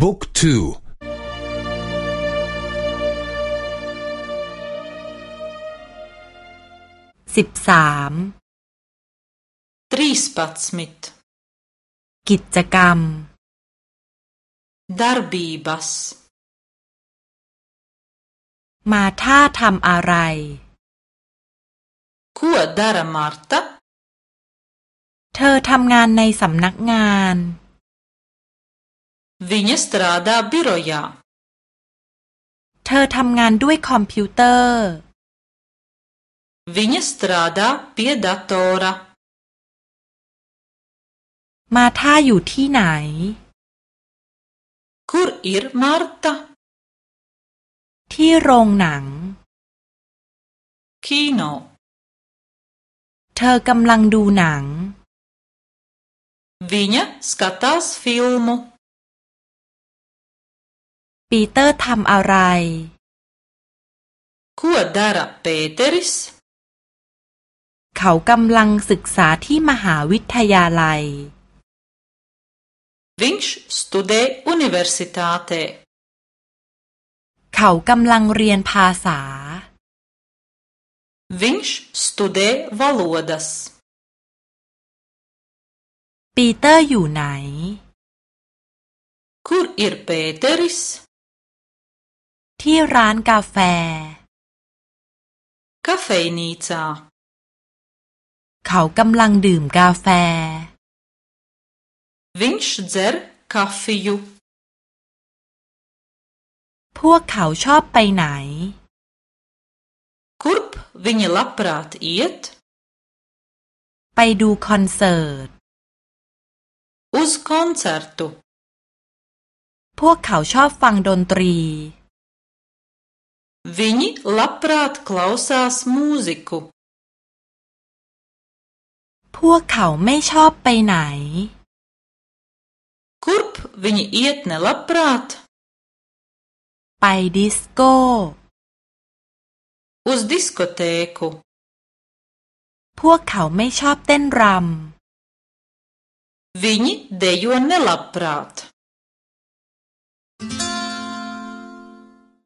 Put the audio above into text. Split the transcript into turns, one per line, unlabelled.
บุ๊กทู
สิบสาม
ทรีสปัตสมิต
กิจกรรม
ดาร์บีบัส
มาท่าทำอะไร
Ko dara Marta?
เธอทำงานในสำนักงาน
Viņa strādā birojā.
เธอทำงานด้วยคอมพิวเตอร์
Viņa strādā pie datora.
มาท่าอยู่ที่ไหน
Kur ir Marta?
ที่โรงหนัง
Kino.
เธอกำลังดูหนัง
Viņa skatās filmu.
ปีเตอร์ทำอะไร
Ko dara Pēteris?
เขากำลังศึกษาที่มหาวิทยาลัย
Viņš studē universitātē.
เขากำลังเรียนภาษา
Viņš studē valodas.
ปีเตอร์อยู่ไหน
Kur ir Pēteris?
ที่ร้านกาแฟ
Kafejnīcā.
เขากำลังดื่มกาแฟ
Viņš dzer kafiju.
พวกเขาชอบไปไหน
Kurp viņi labprāt iet?
ไปดูคอนเสิร์ต
Uz koncertu.
พวกเขาชอบฟังดนตรี
Viņi labprāt klausās mūziku.
พวกเขาไม่ชอบไปไหน
Kurp viņi iet nelabprāt?
ไปดิสโก้
Uz diskotēku.
พวกเขาไม่ชอบเต้นร
Viņi dejo nelabprāt.